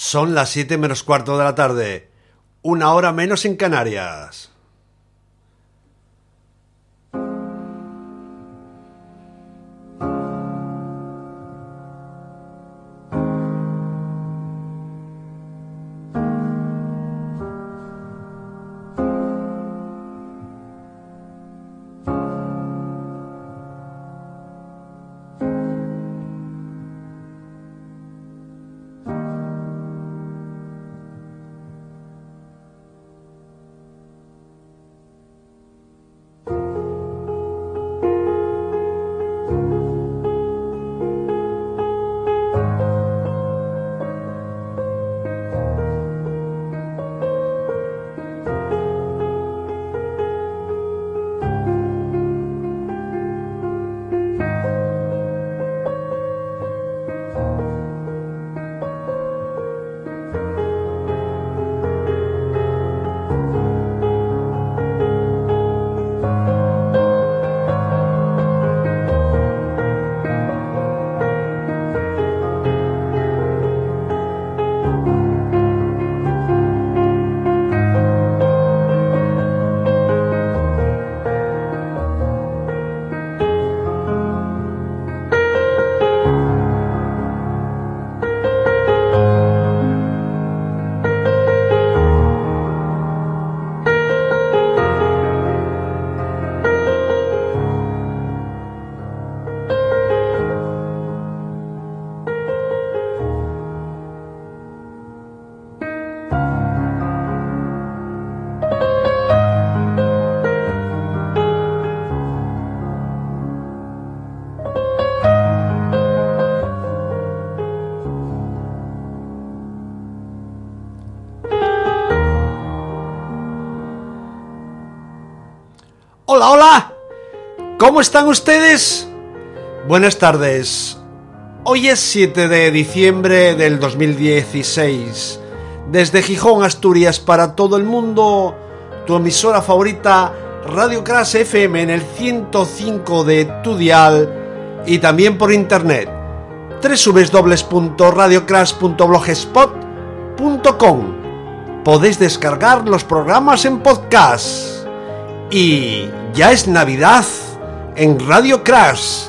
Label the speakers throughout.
Speaker 1: Son las 7 menos cuarto de la tarde, una hora menos en Canarias. Hola, hola. ¿Cómo están ustedes? Buenas tardes. Hoy es 7 de diciembre del 2016. Desde Gijón, Asturias, para todo el mundo, tu emisora favorita, Radio Crash FM en el 105 de tu dial y también por internet www.radiocrash.blogspot.com Podéis descargar los programas en podcast. Y ya es Navidad en Radio Crash.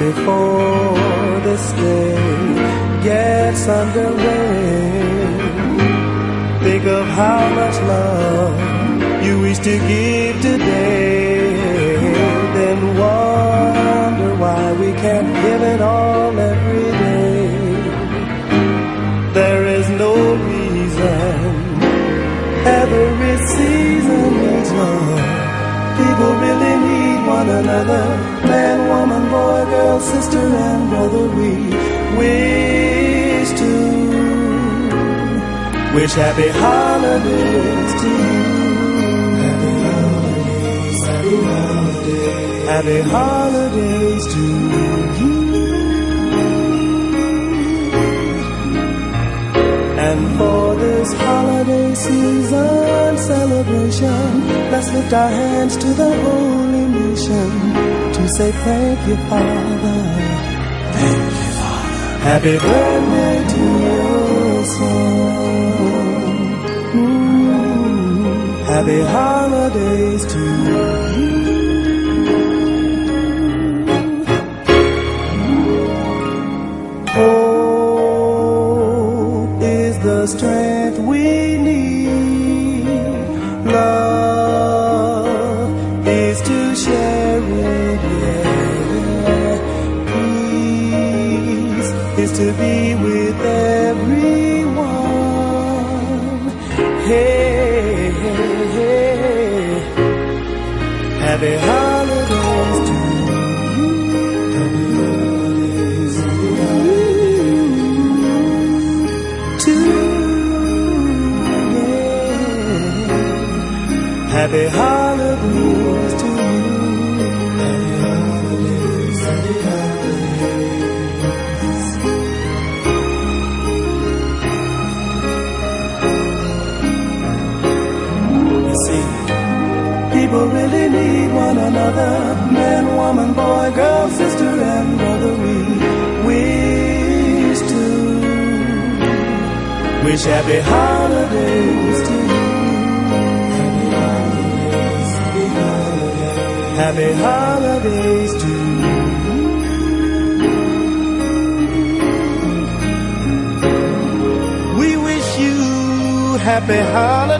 Speaker 2: before this day gets underway. Think of how much love you wish to give today, then wonder why we can't give it all every day. There is no reason every season needs love. People really need one another. Man, woman, boy, girl, sister, and brother, we wish to wish happy holidays to you. Happy holidays, happy holidays, happy holidays to you. And for this holiday season celebration, let's lift our hands to the holy to say thank you, Father. Thank you, Father. Happy birthday to your son. Happy holidays to you. Hope is the strength woman, girl, sister, and brother. We wish to wish happy holidays to you. Happy holidays, happy holidays to you. We wish you happy holidays.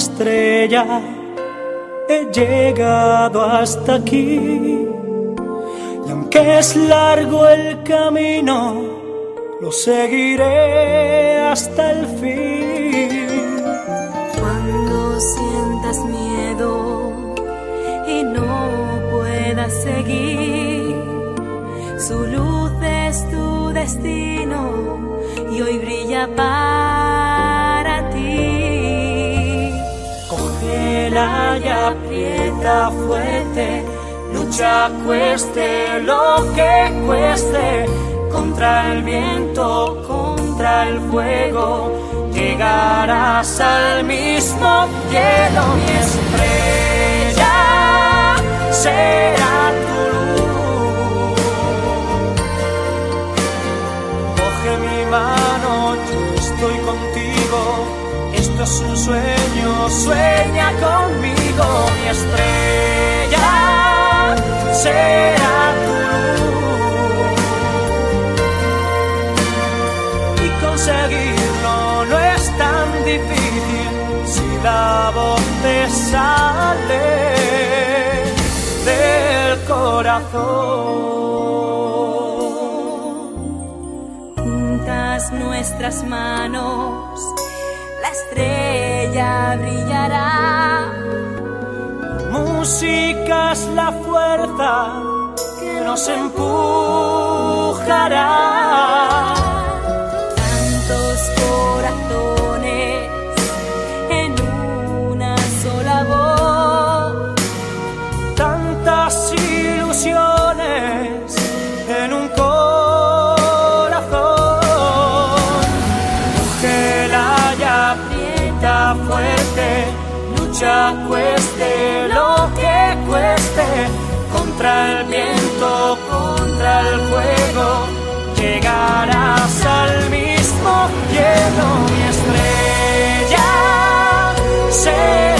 Speaker 3: Estrella, he llegado hasta aquí. Y aunque es largo el camino, lo seguiré hasta el fin.
Speaker 4: Cuando sientas miedo y no puedas seguir, su luz es tu destino y hoy brilla para
Speaker 3: Y aprieta fuerte, lucha cueste lo que cueste, contra el viento, contra el fuego, llegarás al mismo cielo, mi estrella será es un sueño, sueña conmigo, mi estrella será tu luz. Y conseguirlo no es tan difícil si la voz te sale del corazón.
Speaker 4: Juntas nuestras manos estrella brillará.
Speaker 3: La música es la fuerza que nos empujará. lucha cueste lo que cueste, contra el viento, contra el fuego, llegarás al mismo cielo, mi estrella. Se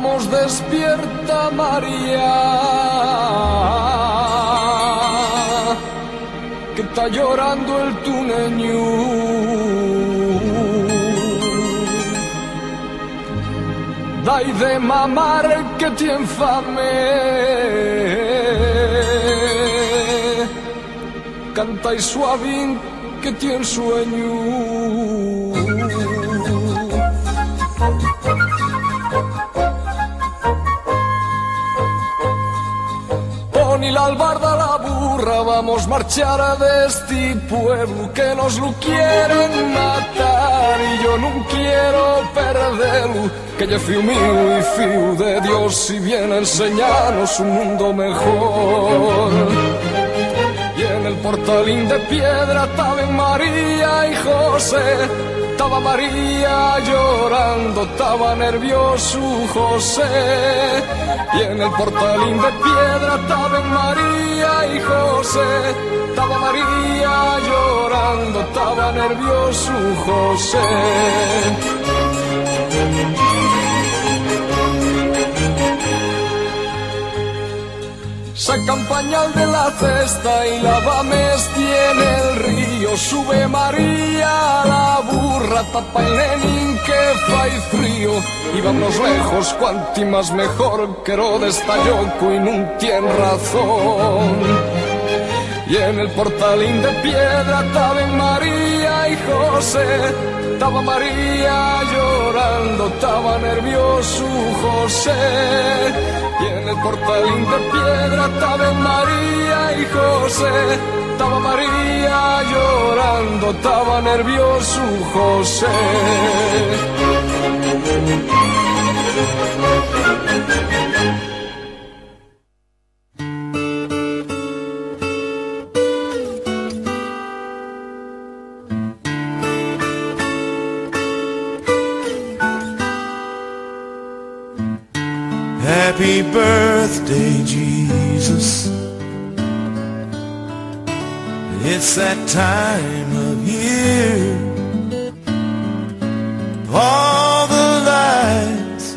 Speaker 5: Despierta María, que está llorando el tuneño. Dai de mamar que tiene fame. Canta suavín que tiene sueño. Pon la albarda a la burra, vamos marchar de este pueblo que nos lo quieren matar y yo no quiero perderlo, que yo fui mío y fío de Dios y viene a enseñarnos un mundo mejor. Y en el portalín de piedra estaban María y José. Estaba María llorando, estaba nervioso José. Y en el portalín de piedra estaban María y José. Estaba María llorando, estaba nervioso José. Sacan pañal de la cesta y la tiene el río. Sube María a la el lenin que fai frío. Y vamos lejos, cuanti más mejor, que Herodes está loco y no tiene razón. Y en el portalín de piedra estaban María y José. Estaba María llorando, estaba nervioso José. Y en el portalín de piedra estaban María y José. Estaba María llorando, estaba nervioso José.
Speaker 6: Happy birthday, Jesus. It's that time of year. All the lights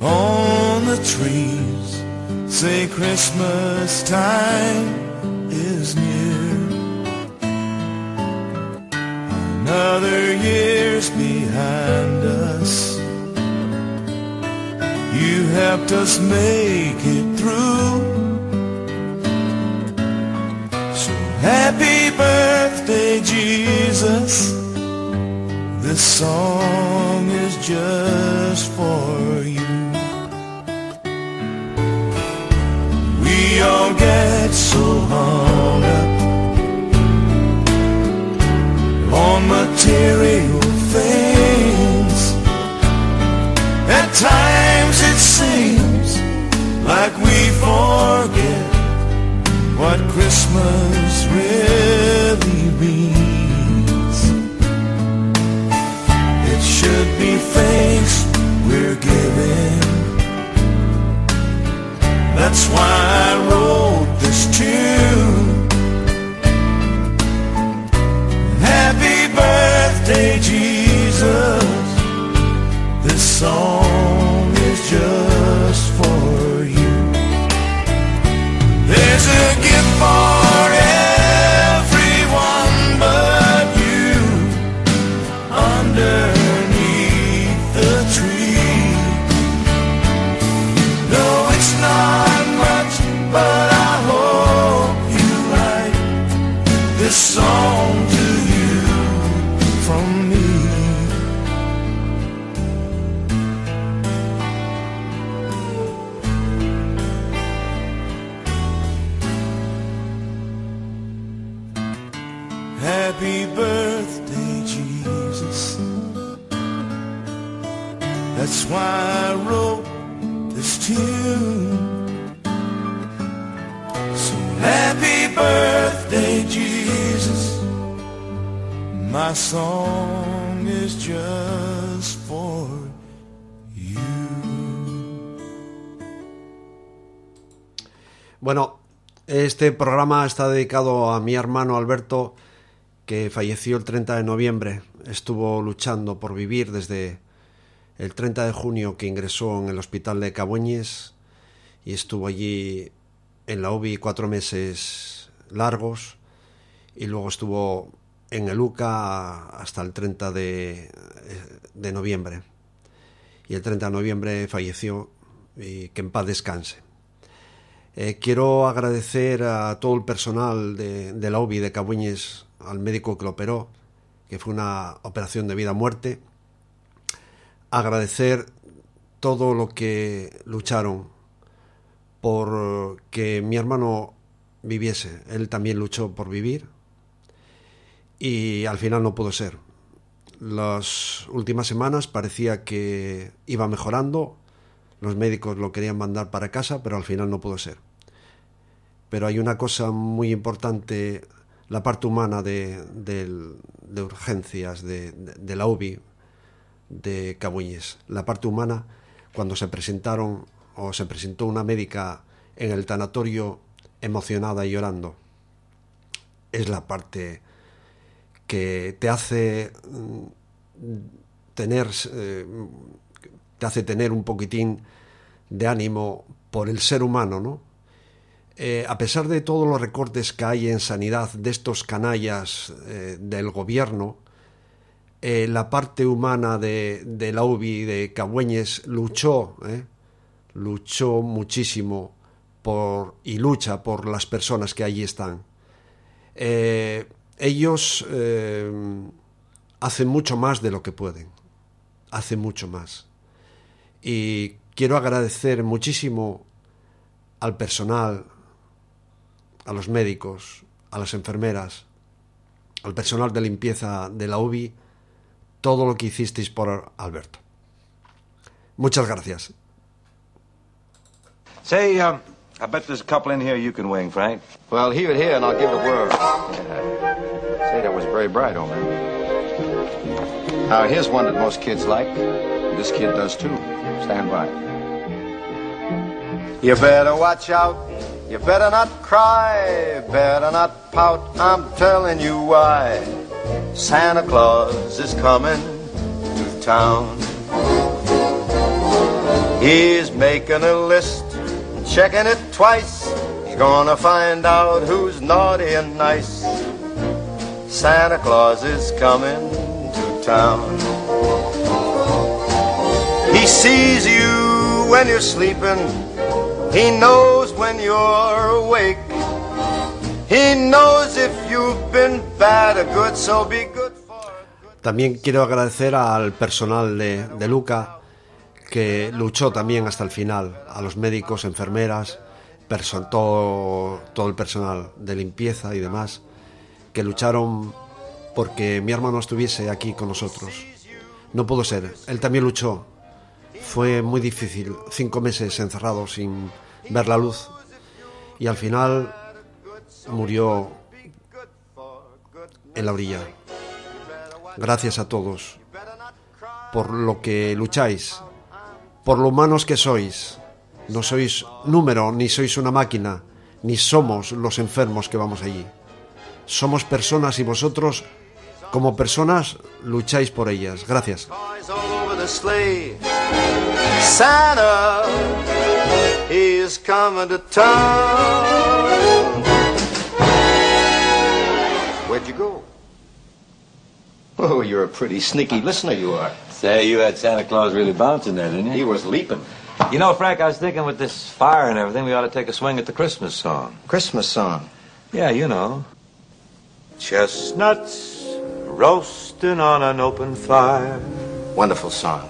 Speaker 6: on the trees say Christmas time is near. Another year's behind us. You helped us make it through. Happy birthday, Jesus. This song is just for you. We all get so hung up on material things. At times it seems like we forget what Christmas really means. It should be thanks we're giving. That's why I wrote this tune. Happy birthday, Jesus. This song is just for you. There's a gift for
Speaker 1: Bueno, este programa está dedicado a mi hermano Alberto, que falleció el 30 de noviembre. Estuvo luchando por vivir desde el 30 de junio que ingresó en el hospital de Cabueñes y estuvo allí en la UBI cuatro meses largos y luego estuvo en el UCA hasta el 30 de, de noviembre. Y el 30 de noviembre falleció y que en paz descanse. Eh, quiero agradecer a todo el personal de, de la UBI de Cabueñes, al médico que lo operó, que fue una operación de vida a muerte. Agradecer todo lo que lucharon por que mi hermano viviese. Él también luchó por vivir y al final no pudo ser. Las últimas semanas parecía que iba mejorando, los médicos lo querían mandar para casa, pero al final no pudo ser. Pero hay una cosa muy importante, la parte humana de, de, de urgencias de, la UBI de Cabuñes. La parte humana, cuando se presentaron o se presentó una médica en el tanatorio emocionada y llorando, es la parte que te hace tener eh, te hace tener un poquitín de ánimo por el ser humano, ¿no? Eh, a pesar de todos los recortes que hay en sanidad de estos canallas eh, del gobierno, la parte humana de, de, la UBI de Cabueñes luchó, luchó muchísimo por, y lucha por las personas que allí están. Ellos hacen mucho más de lo que pueden, hacen mucho más. Y quiero agradecer muchísimo al personal, a los médicos, a las enfermeras, al personal de limpieza de la UBI, todo lo que hicisteis por Alberto. Muchas gracias.
Speaker 7: Say, um, I bet there's a couple in here you can wing, Frank.
Speaker 8: Well, hear it here and I'll give it a whirl. Yeah. That was very bright, old man. Now, here's one that most kids like. This kid does too. Stand by. You better watch out. You better not cry. Better not pout. I'm telling you why. Santa Claus is coming to town. He's making a list, checking it twice. He's gonna find out who's naughty and nice. Santa Claus is coming to town. He sees you when you're sleeping. He knows when you're awake. He knows if you've been bad or good, so be good for
Speaker 1: También quiero agradecer al personal de, de Luca que luchó también hasta el final, a los médicos, enfermeras, todo, todo el personal de limpieza y demás, que lucharon porque mi hermano estuviese aquí con nosotros. No pudo ser, él también luchó. Fue muy difícil, cinco meses encerrado sin ver la luz. Y al final murió en la orilla. Gracias a todos por lo que lucháis, por lo humanos que sois. No sois número, ni sois una máquina, ni somos los enfermos que vamos allí. Somos personas y vosotros, como personas, lucháis por ellas. Gracias.
Speaker 8: Santa, he's coming to town. Where'd you go? Oh, you're a pretty sneaky listener, you are.
Speaker 7: Say, you had Santa Claus really bouncing there, didn't
Speaker 8: He
Speaker 7: you?
Speaker 8: was leaping.
Speaker 7: You know, Frank, I was thinking with this fire and everything, we ought to take a swing at the Christmas song.
Speaker 8: Christmas song.
Speaker 7: Yeah, you know. Chestnuts roasting on an open fire.
Speaker 8: Wonderful song.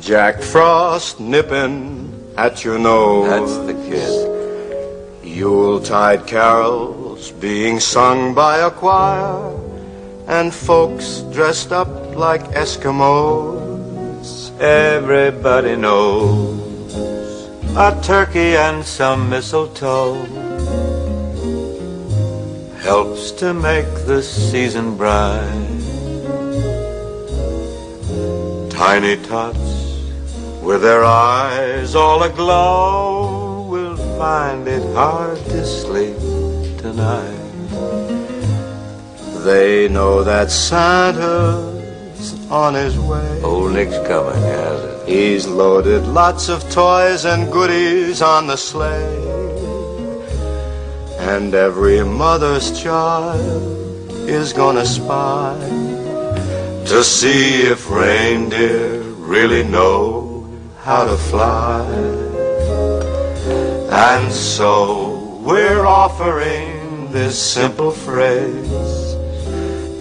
Speaker 8: Jack Frost nipping at your nose.
Speaker 7: That's the kid.
Speaker 8: Yuletide carols being sung by a choir, and folks dressed up like Eskimos.
Speaker 7: Everybody knows a turkey and some mistletoe helps to make the season bright. Tiny tots with their eyes all aglow will find it hard to sleep tonight.
Speaker 8: They know that Santa's on his way.
Speaker 7: Old Nick's coming, has it?
Speaker 8: He's loaded lots of toys and goodies on the sleigh. And every mother's child is gonna spy to see if reindeer really know how to fly. And so we're offering this simple phrase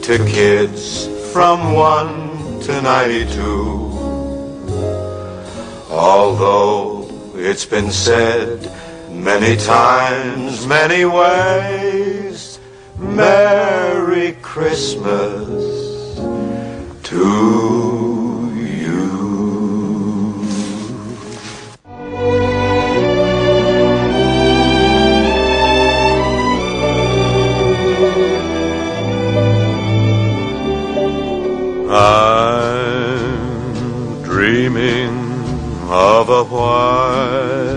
Speaker 8: to kids from 1 to 92. Although it's been said many times, many ways, Merry Christmas to you.
Speaker 7: I'm dreaming of a white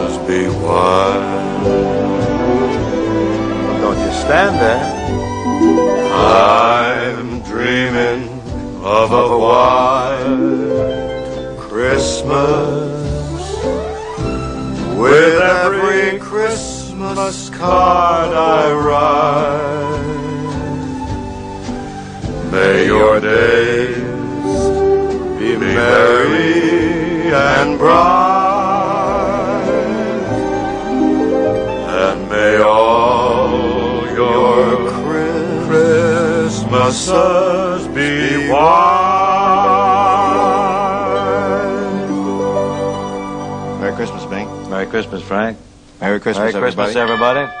Speaker 7: be white.
Speaker 8: Don't you stand there.
Speaker 7: I'm dreaming of a white Christmas Christmases be white.
Speaker 8: Merry Christmas, Bing.
Speaker 7: Merry Christmas, Frank.
Speaker 8: Merry Christmas,
Speaker 7: Merry Christmas,
Speaker 8: everybody.
Speaker 7: everybody.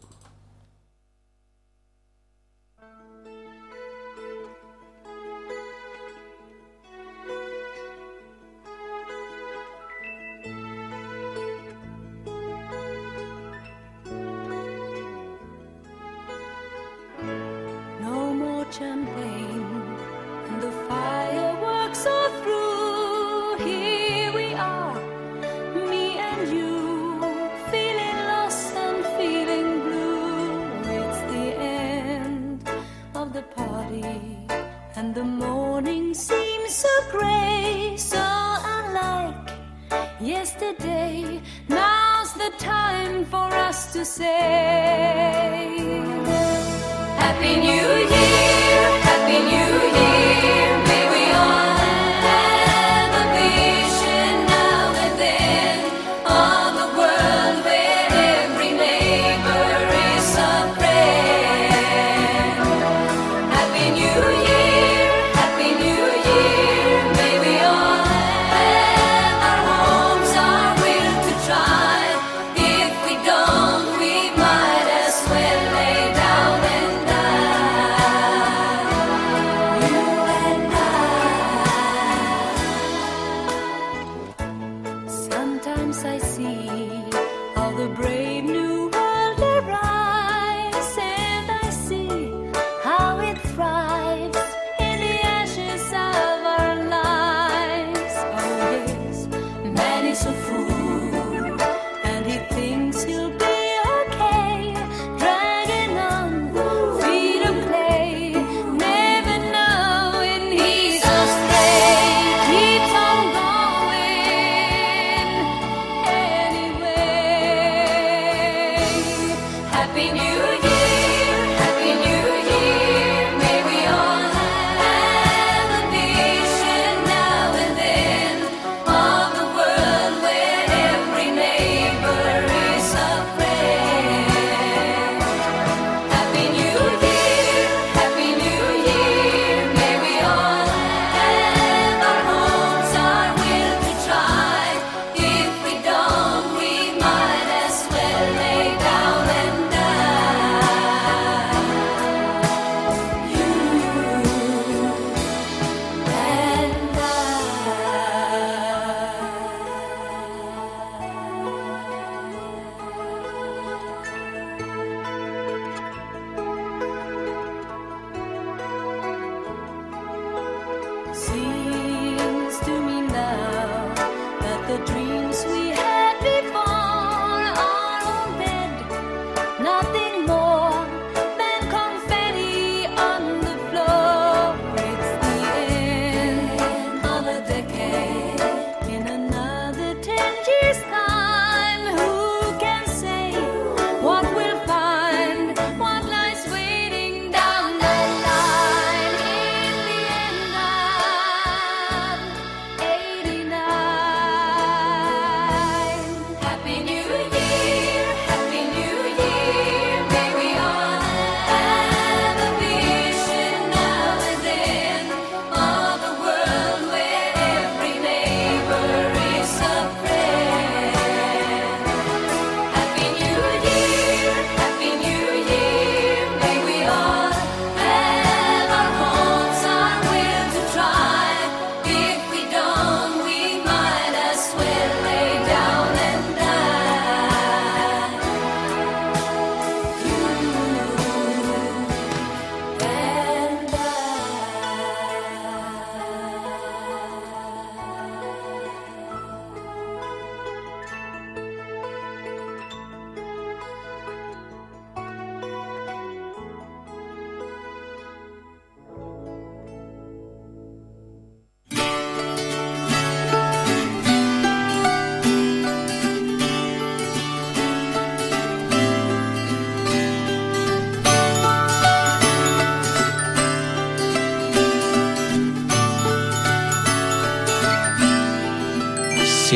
Speaker 4: Yesterday. Now's the time for us to say. Happy New Year, Happy New Year.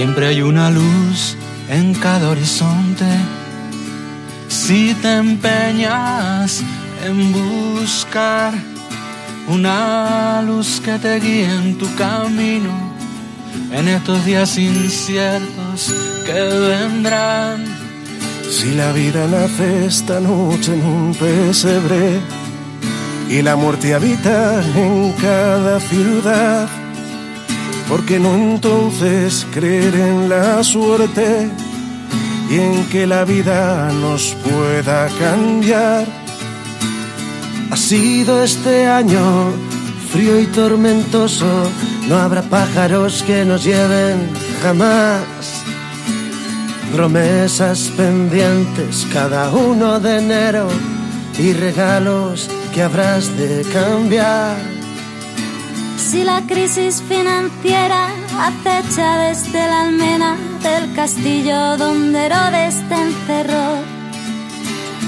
Speaker 9: Siempre hay una luz en cada horizonte. Si te empeñas en buscar una luz que te guíe en tu camino, en estos días inciertos que vendrán.
Speaker 6: Si la vida nace esta noche en un pesebre y la muerte habita en cada ciudad, ¿por qué no entonces creer en la suerte y en que la vida nos pueda cambiar? Ha sido este año frío y tormentoso, no habrá pájaros que nos lleven jamás. Promesas pendientes cada uno de enero y regalos que habrás de cambiar.
Speaker 10: Si la crisis financiera acecha desde la almena del castillo donde Herodes te encerró,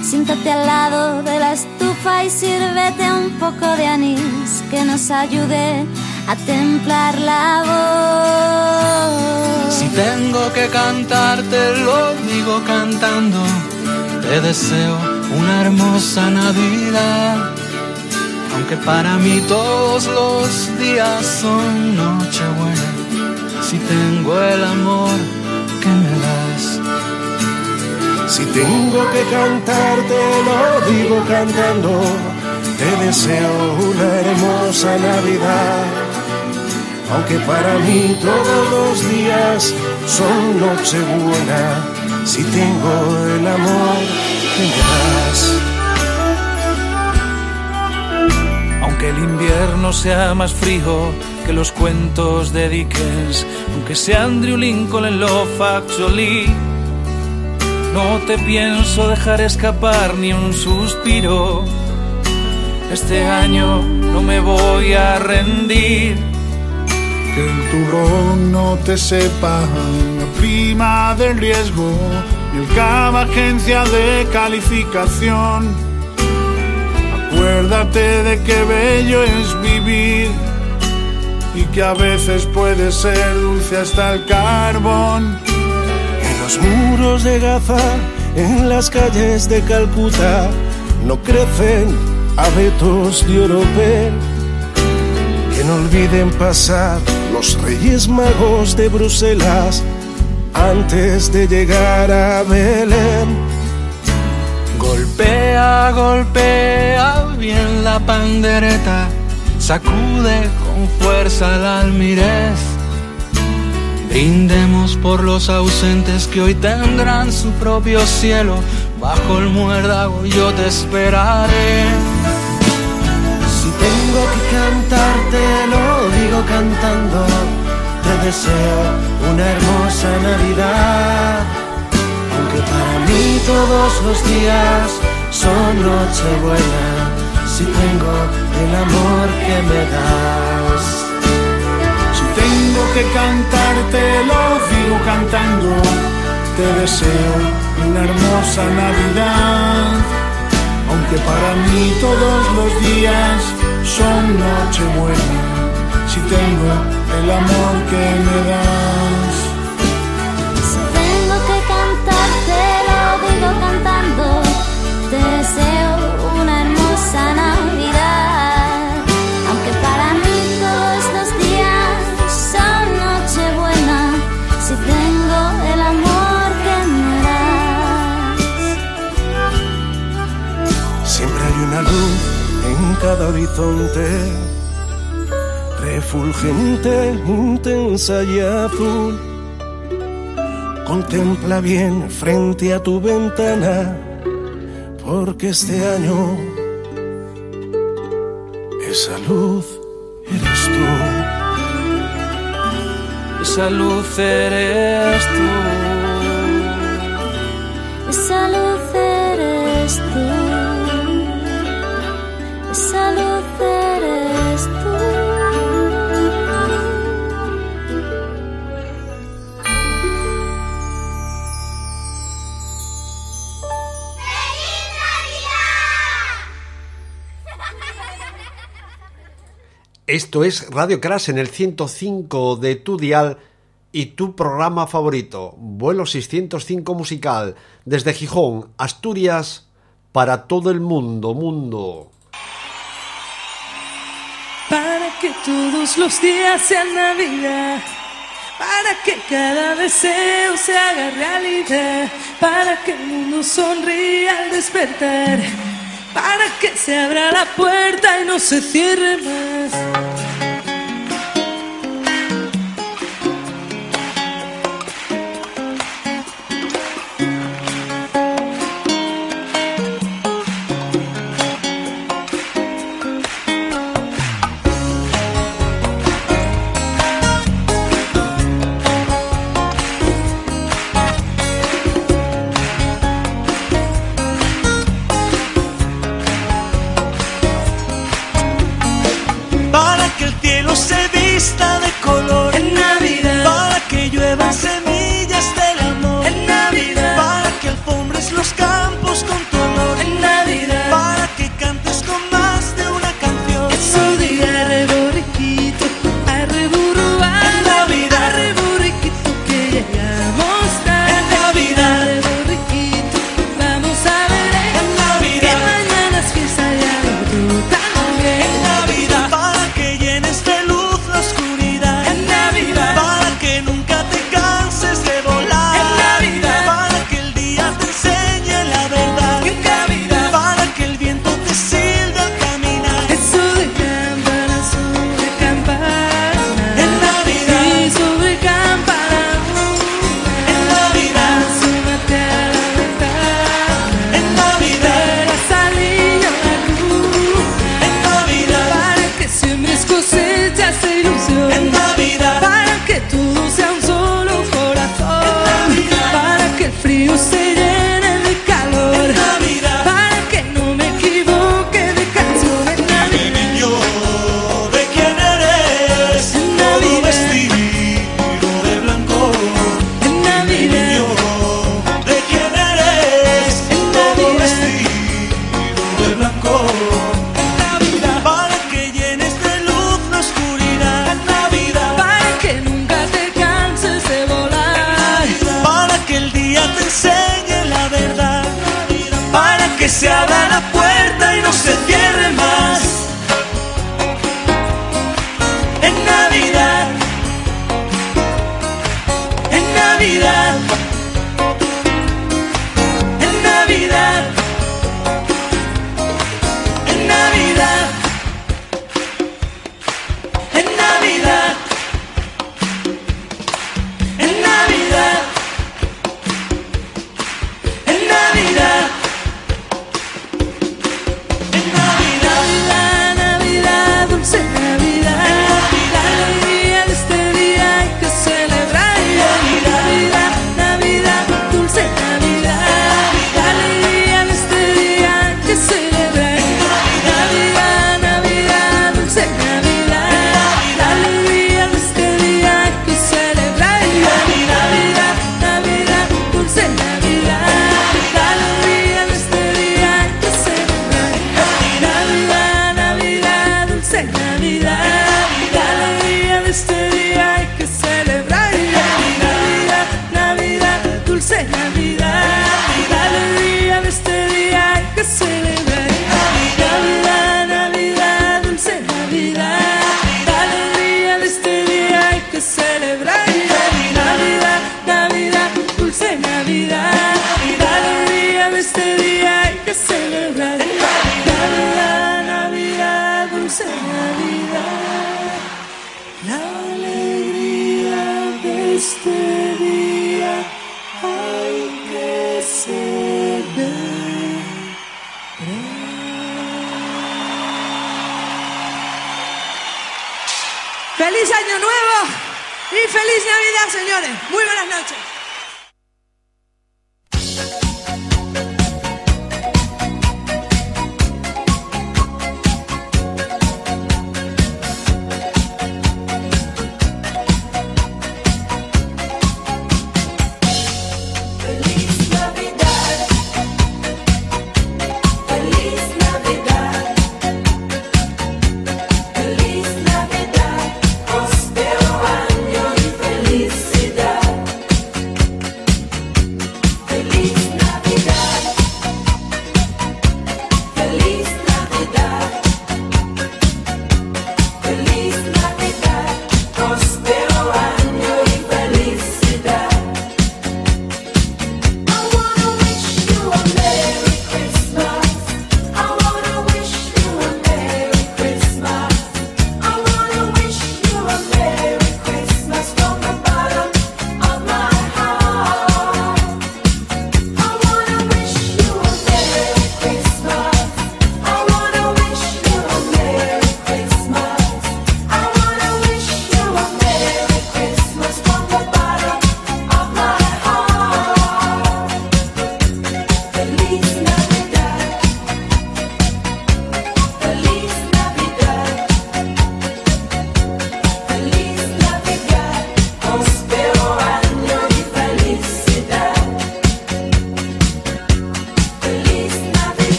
Speaker 10: siéntate al lado de la estufa y sírvete un poco de anís que nos ayude a templar la voz.
Speaker 9: Si tengo que cantarte, lo digo cantando. Te deseo una hermosa Navidad. Aunque para mí todos los días son Nochebuena. Si tengo el amor que me das.
Speaker 6: Si tengo que cantarte, lo digo cantando. Te deseo una hermosa Navidad. Aunque para mí todos los días son Nochebuena. si tengo el amor que me das.
Speaker 11: Aunque el invierno sea más frío que los cuentos de Dickens, aunque sea Andrew Lincoln en Love Actually, no te pienso dejar escapar ni un suspiro. Este año no me voy a rendir.
Speaker 12: Que el turrón no te sepa la prima del riesgo y el cava agencia de calificación. Acuérdate de que bello es vivir y que a veces puede ser dulce hasta el carbón.
Speaker 6: En los muros de Gaza, en las calles de Calcuta, no crecen abetos de oropel. Que no olviden pasar los reyes magos de Bruselas antes de llegar a Belén.
Speaker 11: Golpea, golpea bien la pandereta, sacude con fuerza el almirez. Brindemos por los ausentes que hoy tendrán su propio cielo. Bajo el muérdago yo te esperaré.
Speaker 6: Si tengo que cantarte, lo digo cantando. Te deseo una hermosa Navidad. Aunque para mí todos los días son Nochebuena. Si tengo el amor que me das.
Speaker 12: Si tengo que cantarte, lo digo cantando. Te deseo una hermosa Navidad. Aunque para mí todos los días son Nochebuena. Si tengo el amor que me das.
Speaker 10: Si tengo que cantarte, lo digo cantando. Te deseo Navidad. Aunque para mí todos los días son Nochebuena. Si tengo el amor que me das.
Speaker 6: Siempre hay una luz en cada horizonte, refulgente, intensa y azul. Contempla bien frente a tu ventana, porque este año esa luz eres tú.
Speaker 11: Esa luz eres tú.
Speaker 1: Esto es Radio Crash en el 105 de tu dial y tu programa favorito, Vuelo 605 Musical, desde Gijón, Asturias, para todo el mundo, mundo.
Speaker 13: Para que todos los días sean Navidad. Para que cada deseo se haga realidad. Para que el mundo sonría al despertar. Para que se abra la puerta y no se cierre más. La alegría de este día hay que
Speaker 4: ¡Feliz Año Nuevo! Y feliz Navidad, señores. Muy buenas
Speaker 1: noches.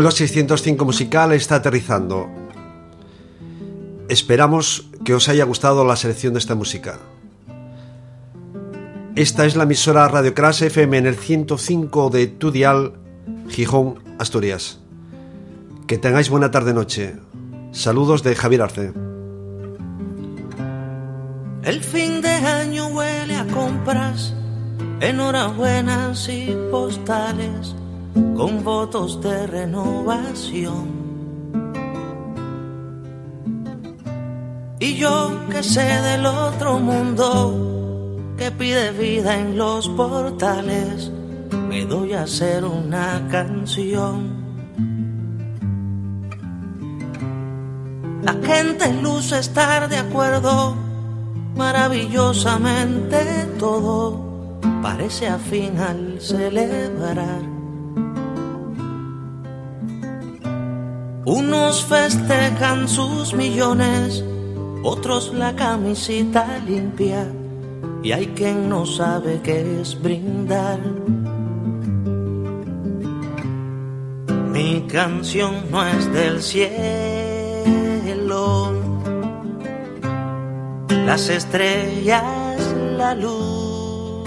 Speaker 1: Vuelo 605 musical está aterrizando. Esperamos que os haya gustado la selección de esta música. Esta es la emisora Radio Crash FM en el 105 de Tudial, Gijón, Asturias. Que tengáis buena tarde-noche. Saludos de Javier Arce.
Speaker 14: El fin de año huele a compras, enhorabuenas y postales con votos de renovación. Y yo que sé del otro mundo que pide vida en los portales, me doy a hacer una canción. La gente luce estar de acuerdo, maravillosamente todo parece afín al celebrar. Unos festejan sus millones, otros la camisita limpia, y hay quien no sabe qué es brindar. Mi canción no es del cielo, las estrellas, la luna,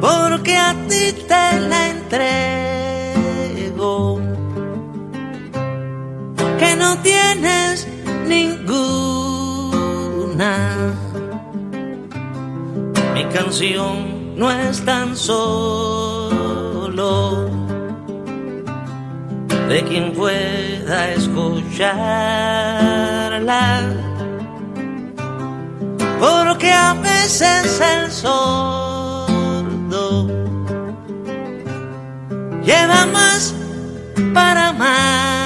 Speaker 14: porque a ti te la entrego, que no tienes ninguna. Mi canción no es tan solo de quien pueda escucharla. Porque a veces el sordo lleva más para amarla.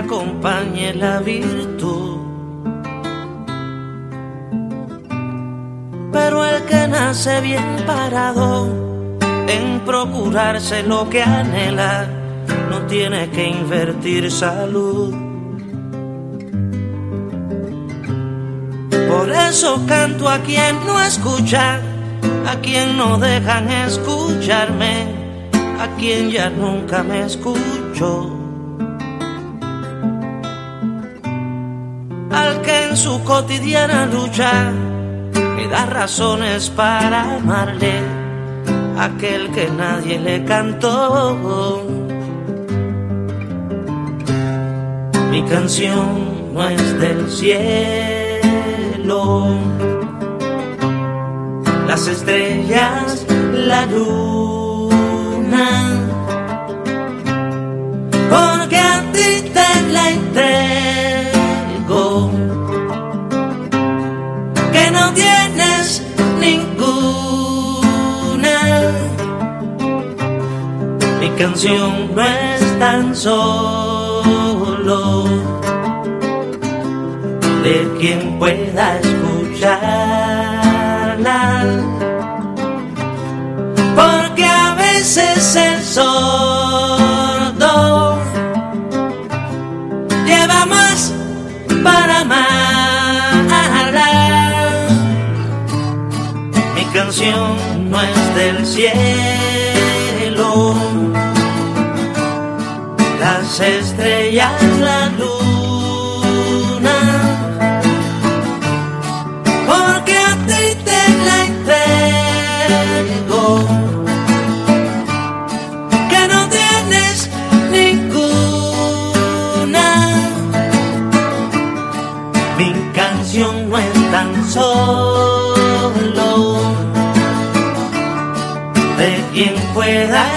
Speaker 14: Acompañe la virtud. Pero el que nace bien parado en procurarse lo que anhela, no tiene que invertir salud. Por eso canto a quien no escucha, a quien no dejan escucharme, a quien ya nunca me escucho. En su cotidiana lucha me da razones para amarle, aquel que nadie le cantó. Mi canción no es del cielo las estrellas, la luna. Canción no es tan solo de quien pueda escucharla. Porque a veces el sordo lleva más para amarla. Mi canción no es del cielo, solo de quien pueda